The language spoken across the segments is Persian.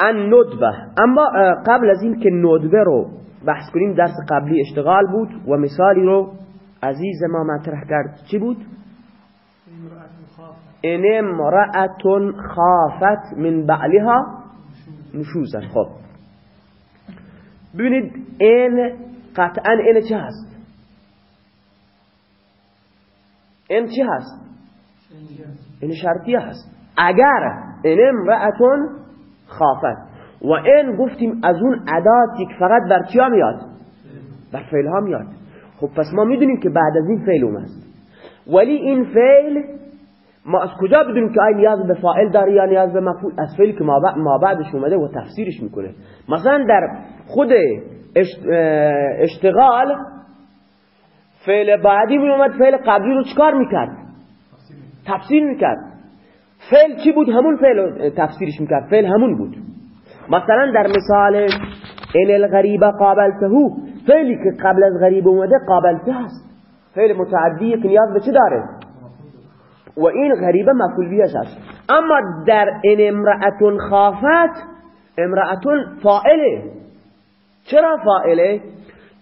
ان ندبه. اما قبل از این که ندبه رو بحث کنیم درس قبلی اشتغال بود و مثالی رو عزیز ما مطرح کرد. چی بود؟ این امرأتون خافت من بعلها نشوزن. خب. ببینید این قطعا این چه هست؟ این چه هست؟ این شرطیه هست. اگر این امرأتون خافت. و این گفتیم از اون عداتی که فقط بر چیا میاد؟ بر فعل ها میاد. خب پس ما می‌دونیم که بعد از این فعل اومد. ولی این فعل ما از کجا بدونیم که آی نیاز به فاعل داره یا نیاز به مفعول؟ از فعلی که ما بعدش اومده و تفسیرش می‌کنه. مثلا در خود اشتغال فعل بعدی می اومد فعل قبلی رو چکار می‌کرد؟ تفسیر می‌کرد. فعل چی بود؟ همون فعل تفسیرش می‌کرد. فعل همون بود. مثلا در مثال این الغریب قابلته فعلی که قبل از غریب اومده قابلته هست فعل متعدی که نیاز به چه داره؟ و این غریبه مفعول بیش هست اما در این امرأتون خافت امرأتون فائله چرا فائله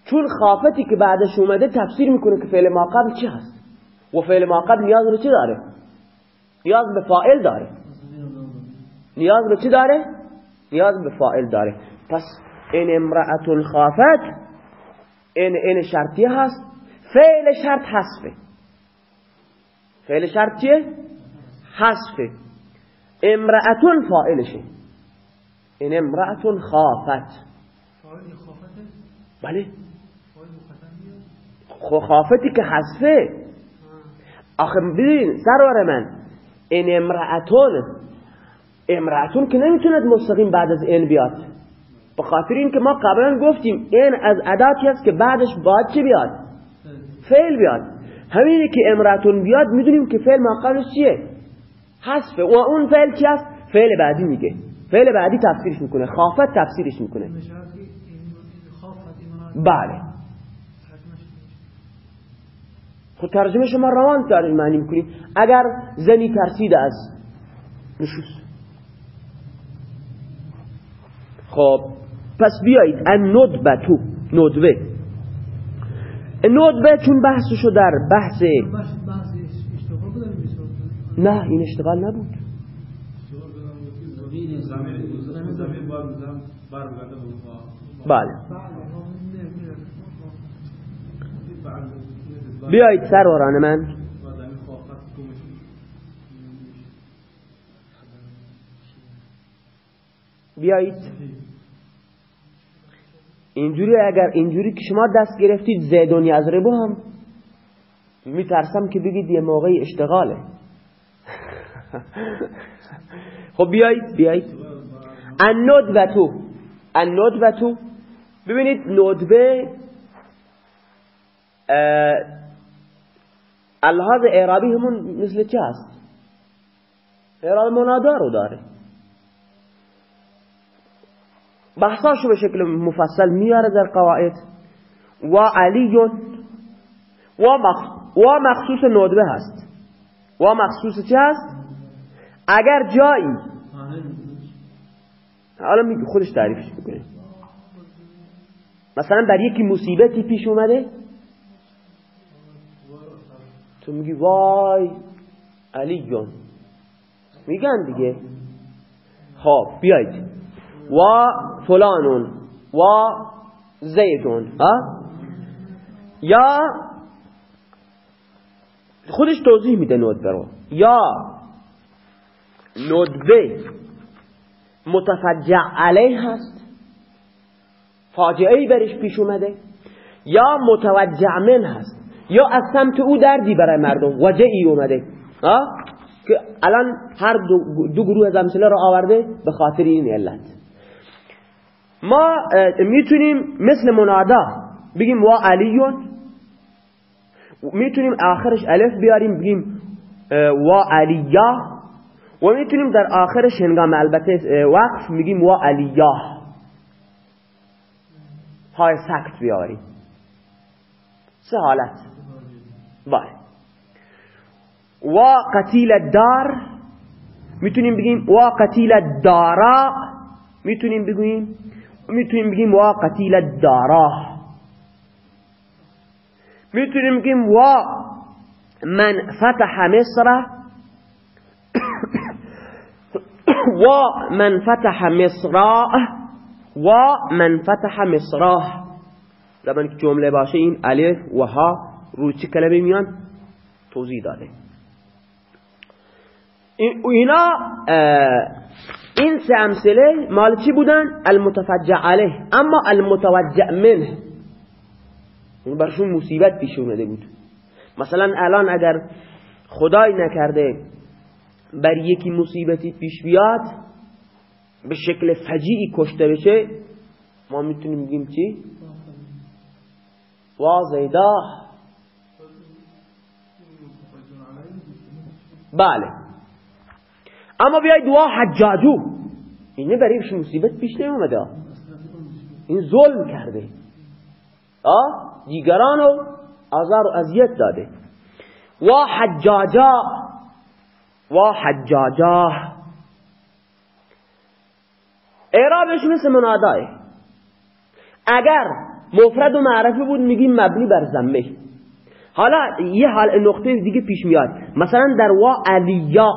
چون خافتی که بعدش اومده تفسیر می‌کنه که فعل ما قبل چی هست. و فعل ما قبل نیاز به چی داره؟ نیاز به فائل داره. نیاز به چی داره؟ نیاز به فائل داره. پس این امرأتون خافت این این شرطیه هست فعل شرط حذفه. فعل شرط چیه؟ حذفه. امرأتون فائلشه این امرأتون خافت. بله. خافتی که حذفه. آخه ببین سرور من. این امرأتون امرأتون که نمی‌توند مستقیم بعد از این بیاد. به خاطر این که ما قبلا گفتیم این از عداتی است که بعدش باید چی بیاد؟ فعل بیاد. همینه که امرأتون بیاد می‌دونیم که فعل ما قبلش چیه؟ حذفه و اون فعل چی است فعل بعدی میگه. فعل بعدی تفسیرش می‌کنه. خافت تفسیرش می‌کنه. بله. خود ترجمه شما روان کردیم معنی می‌کنیم اگر زنی ترسید از نشوز. خب پس بیایید. ان ندبه تو ندبه ندبه چون بحثشو در بحث نه این اشتغال نبود. بله. بیایید سروران من. بیایید. اینجوری اگر اینجوری که شما دست گرفتید زیدون یزربو هم. میترسم که بگید یه موقعی اشتغاله. خب بیایید بیایید. الندبتو الندبتو ببینید ندبه الهاز اعرابی همون مثل چه هست؟ اعراب منادا رو داره. بحثاشو به شکل مفصل میاره در قواعد. و علی و, و مخصوص ندبه هست. و مخصوص چه هست؟ اگر جایی حالا خودش تعریفش بکنه مثلا در یکی مصیبتی پیش اومده تو میگی وای علی جان میگن دیگه. خب بیایید. و فلانون. و زیدون. یا خودش توضیح میده ندبه رو یا ندبه متفجع علیه هست. فاجعه ای برش پیش اومده. یا متوجع من هست. یا از سمت او دردی برای مردم. وجعی اومده. که الان هر دو, دو گروه از امثله رو آورده به خاطر این علت. ما می‌تونیم مثل منادا بگیم و علیون. می‌تونیم آخرش الف بیاریم بگیم و علیه و می‌تونیم در آخرش هنگام البته وقف میگیم و علیه های سکت بیاریم. سه حالت. بله. و قتیل دار می‌تونیم بگیم وا قتیل دارا می‌تونیم بگیم می‌تونیم بگیم وا قتیل دارا می‌تونیم بگیم وا من فتح مصر و من فتح مصراه و من فتح مصراه زمانی که جمله باشه این الف و ها روی چه کلمه میان؟ توضیح داده. اینا این سه امثله مال چی بودن؟ المتفجع علیه. اما المتوجع منه. این برشون مصیبت پیش اومده بود. مثلا الان اگر خدای نکرده بر یکی مصیبتی پیش بیاد به شکل فجیعی کشته بشه ما می‌تونیم بگیم چی؟ وازیده بله. اما بیاید دعا حجاجو. اینه برایش مصیبت پیش نیومده. این ظلم کرده. آه دیگرانو آزار و اذیت داده. و حجاجا. و حجاجا. اعرابش مثل منادای. اگر مفرد و معرفی بود میگیم مبنی بر زمه حالا یه حال نقطه دیگه پیش میاد. مثلا در وا علیا.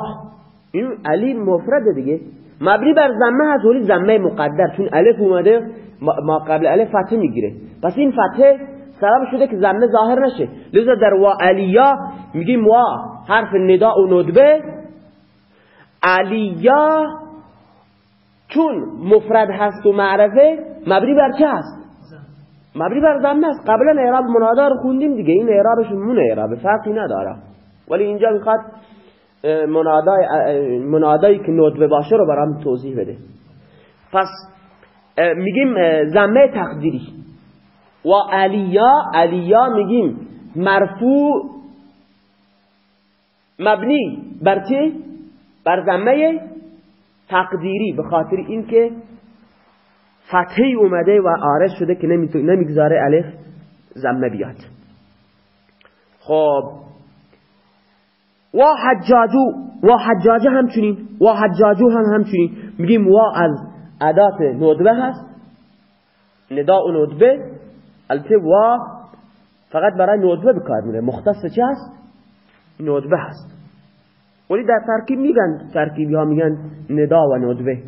این علی مفرد دیگه. مبنی بر زمه هست ولی زمه مقدر. چون الف اومده ما قبل الف فتح می‌گیره. پس این فتح سبب شده که زمه ظاهر نشه. لذا در وا علیا میگیم وا حرف ندا و ندبه. علیا چون مفرد هست و معرفه مبنی بر چه هست؟ مبنی بر ضمه است. قبلا اعراب منادا رو خوندیم دیگه. این اعرابش مون اعراب فرقی نداره. ولی اینجا می‌خواد منادای منادایی که ندبه باشه رو برام توضیح بده. پس میگیم ضمه تقدیری. و علیا علیا میگیم مرفوع مبنی بر چه بر ضمه تقدیری. به خاطر اینکه فتحی اومده و آرش شده که نمی‌گذاره الف زمه بیاد. خب. و حجاجو و حجاجه همچنین و حجاجو هم همچنین. میگیم و از عدات ندبه هست. نداء و ندبه. البته و فقط برای ندبه بکار میره. مختص چه هست؟ ندبه هست. ولی در ترکیب میگن ترکیبی ها میگن ندا و ندبه.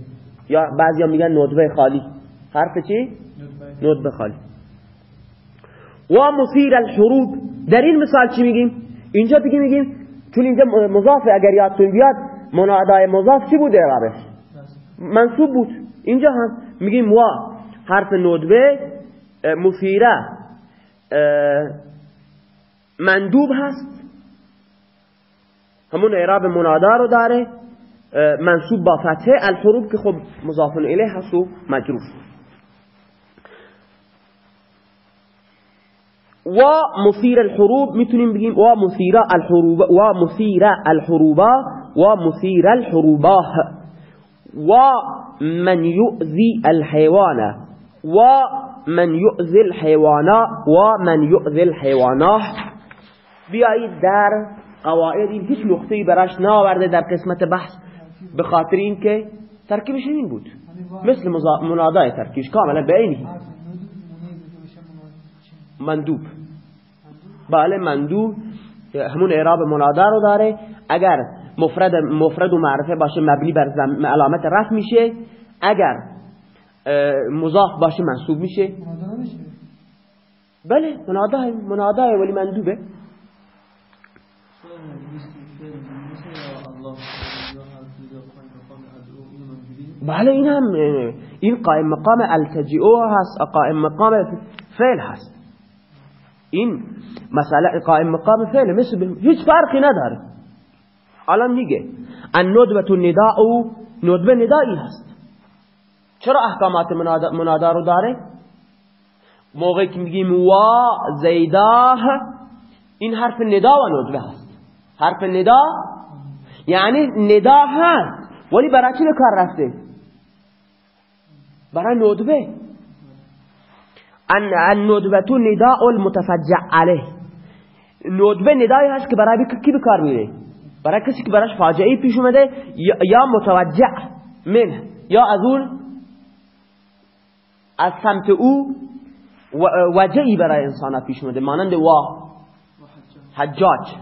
یا بعضی ها میگن ندبه خالی. حرف چی؟ ندبه خالی و مصیر الحروب. در این مثال چی میگیم؟ اینجا دیگه میگیم چون اینجا مضاف اگر یادتون بیاد منادای مضاف چی بود اعرابش؟ منصوب بود. اینجا هم میگیم و. حرف ندبه مصیره مندوب هست. همون اعراب منادا رو داره منصوب با فتحه الحروب که خب مضاف الیه هست و مجروف ومثير الحروب میتونیم بگیم ومثير الحروب ومثير الحروبا ومثير الحروباه ومن يؤذي الحيوان ومن يؤذي الحيوان ومن يؤذي الحيوان. بیایید در قواعد این هیچ نقطه‌ای براش نآورده در قسمت بحث به خاطر اینکه ترکیبش این بود. مثل منادای تركيش کاملا بأينه مندوب. بله مندوب همون اعراب منادا رو داره. اگر مفرد مفرد و معرفه باشه مبنی بر علامت رفع میشه. اگر مضاف باشه منصوب میشه. بله منادا منادا ولی مندوبه. بله این هم این قائم مقام التجئو هست قائم مقام فعل هست. این مسئله قائم مقام فعل مثل هیچ فرقی نداره. الان میگه الندبه النداء ندبه ندایی هست. چرا احکامات منادا رو داره؟ موقعی که میگیم و زیداه این حرف ندا و ندبه هست. حرف ندا یعنی ندا هست. ولی برای چی کار رفته؟ برای ندبه الندبه نداء المتفجع علیه ندبه ندایی هست که برای کی به کار میره برای کسی که براش فاجعه پیش اومده یا متوجع من یا از اون از سمت او وجهی برای انسان پیش اومده مانند وا حجاج.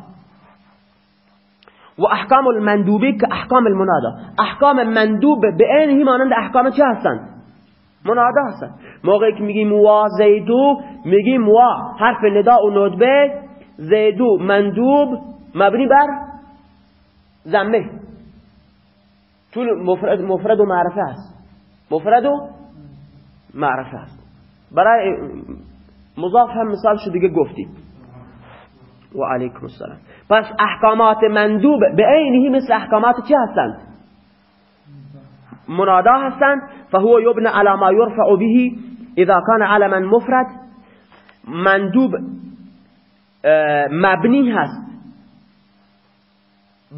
و احکام المندوبه که احکام المنادا. احکام مندوب به عینه مانند احکام چه هستند؟ منادا هستند موقعی که میگیم وا زیدو میگیم وا حرف ندا و ندبه زیدو مندوب مبنی بر زمه. چون مفرد, مفرد و معرفه هست. مفرد و معرفه هست. برای مضاف هم مثال شد دیگه گفتیم و علیکم السلام. پس احکامات مندوب به عینه مثل احکامات چه هستند؟ منادا هستند. فهو یبن على ما يرفع به اذا كان علما مفرد. مندوب مبنی هست.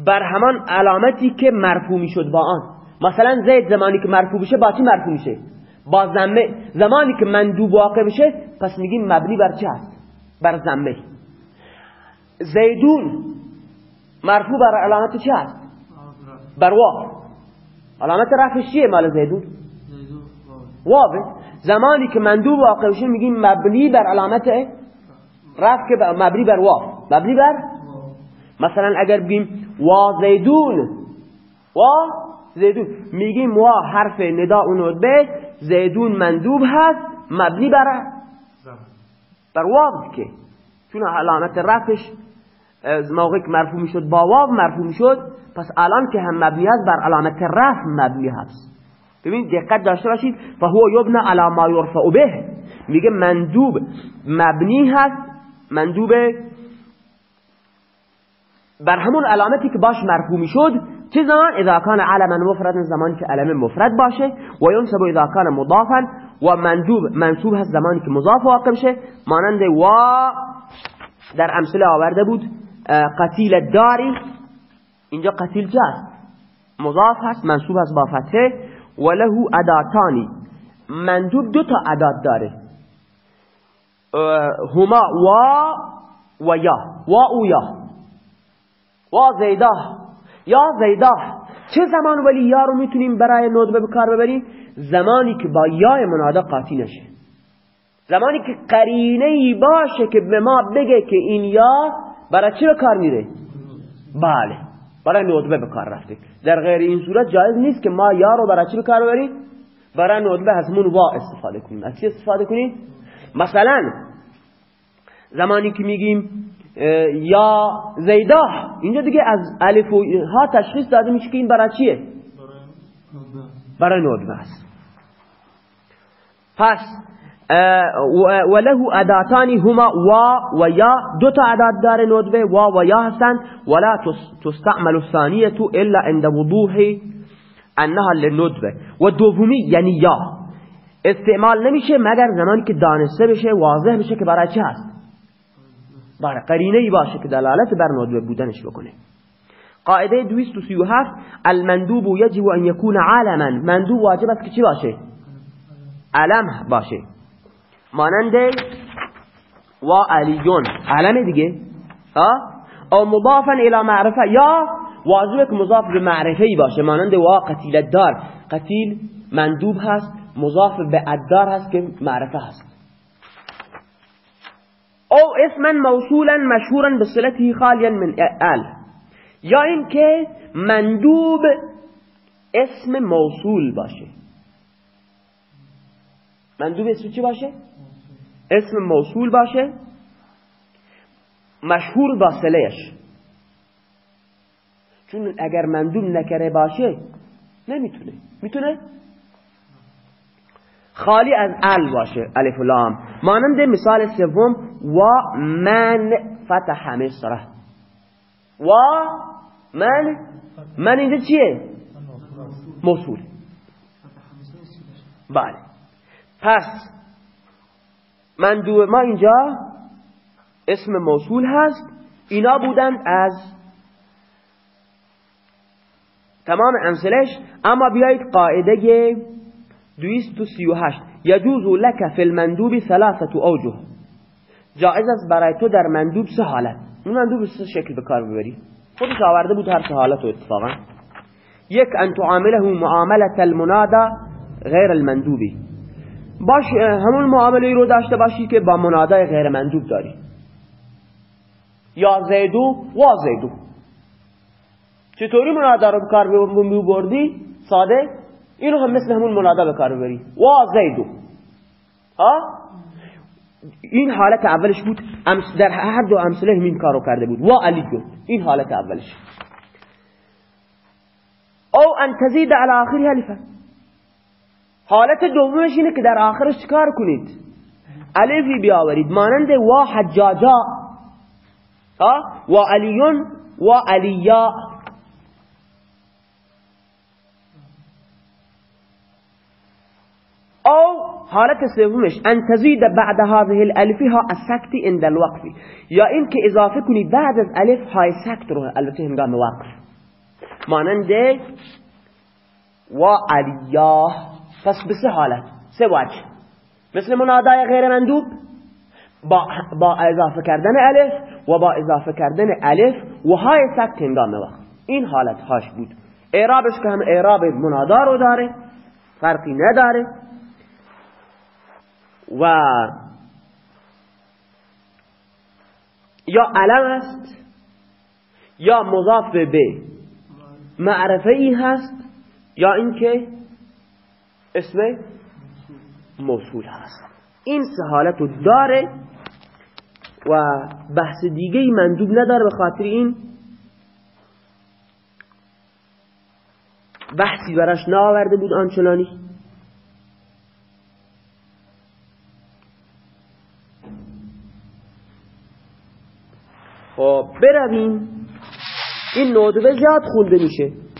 بر همان علامتی که مرفوع می‌شد با آن. مثلا زید زمانی که مرفوع بشه با چی مرفوع میشه؟ با زمه زمانی که مندوب واقع بشه پس میگیم مبنی بر چه هست؟ بر زمه زیدون مرفوع بر علامت چه هست؟ بر واو علامت رفعش چیه مال زیدون؟ واو زمانی که مندوب واقع بشه میگیم مبنی بر علامت رفع که مبنی بر واو. مبنی بر؟ مثلا اگر بگیم وا زیدون وا زیدون. میگیم وا حرف ندا و به زیدون مندوب هست. مبنی بر بر واو که. چون علامت رفعش موقع که مرفوع می‌شد با واو مرفوع می‌شد پس الان که هم مبنی است بر علامت رفع مبنی هست. ببین دقت داشته باشید. فهو یبنى على ما يرفع به. میگه مندوب مبنی هست. مندوب بر همون علامتی که باش مرفوع می‌شد. چه زمان اذا کان علما مفرد زمانی که علم مفرد باشه. و ینصب اذا کان مضافا. و مندوب منصوب هست زمانی که مضاف واقع بشه. مانند و در امثله آورده بود قتیل داری اینجا قتیل جاست مضاف هست منصوب هست با فتحه. و له اداتانی مندوب دو تا ادات داره. هما و و یا. و او یا. و زیده یا زیده چه زمان ولی یا رو می‌تونیم برای ندبه بکار ببریم؟ زمانی که با یا منادا قاطی نشه. زمانی که قرینه ای باشه که به ما بگه که این یا برای چه کار میره؟ بله. برای ندبه به کار رفته در غیر این صورت جایز نیست که ما یا رو برای چه به کار ببریم برای ندبه از همون وا استفاده کنیم. از چی استفاده کنیم؟ مثلا زمانی که میگیم یا زیدا اینجا دیگه از الف و ها تشخیص داده میشه که این برای چیه؟ برای ندبه است. پس وله اداتانی هما و و یا دو تا ادات داره ندبه و و یا هستند ولا تستعمل الثانیه الا عند وضوح انها للندبه و دومی یعنی یا. استعمال نمیشه مگر زمانی که دانسته بشه واضح بشه که برای چه هست. برای قرینه ای باشه که دلالت بر ندبه بودنش بکنه. قاعده 237 المندوب یجب ان یکون عالما مندوب واجب است که چی باشه؟ علم باشه. مانند و علیون. علم دیگه. او مضافا الى معرفه یا واجبه که مضاف به معرفه ای باشه. مانند و قتیل دار قتیل مندوب هست مضاف به ادار هست که معرفه هست. او اسما موصولا مشهورا بصلته خالیا من ال. یا اینکه مندوب اسم موصول باشه. مندوب اسم چی باشه؟ اسم موصول باشه مشهور با سلهش چون اگر مندوب نکره باشه نمی‌تونه. می‌تونه؟ خالی از ال باشه الف و لام. مانند مثال سوم و من فتح مصر. و من؟ من اینجا چیه؟ موصول. بله. پس مندوب ما اینجا اسم موصول هست. اینا بودند از تمام امثلش اما بیایید قاعده 238 یجوز لك فی المندوب ثلاثه اوجه. جائز است برای تو در مندوب سه حالت. این مندوب سه شکل به کار ببری. خودش آورده بود هر حالت و اتفاقا. یک ان تعامله معاملت المنادا غیر المندوبی. باش همون معامله رو داشته باشی که با منادای غیر مندوب داری. یا زیدو و زیدو چطوری منادا رو بکار بردی؟ ساده؟ اینو هم مثل همون منادا بکار ببری. و زیدو ها؟ این حالت اولش بود در هر دو امثله همین کارو کرده بود. و علی این حالت اولش. او ان تزید على آخر الفا حالت دومش اینه که در آخرش کار کنید؟ الفی بیاورید. مانند و حجاجا. و علیون و علیا. او حالت سومش. ان تزید بعد هذه الالف ها السکت عند الوقف یا این که اضافه کنی بعد از الف های سکت رو. البته هنگام وقف. مانند و علیاه پس به سه حالت سه وجه مثل منادای غیر مندوب با, با اضافه کردن الف و با اضافه کردن الف و های سکت هنگام وقف این حالت هاش بود. اعرابش که هم اعراب منادا رو داره فرقی نداره. و یا علم است یا مضاف به معرفه ای هست یا اینکه اسم موصول هست. این سه حالت رو داره و بحث دیگه مندوب نداره به خاطر این بحثی براش نآورده بود آنچنانی. خب برویم. این نودبه زیاد خونده میشه.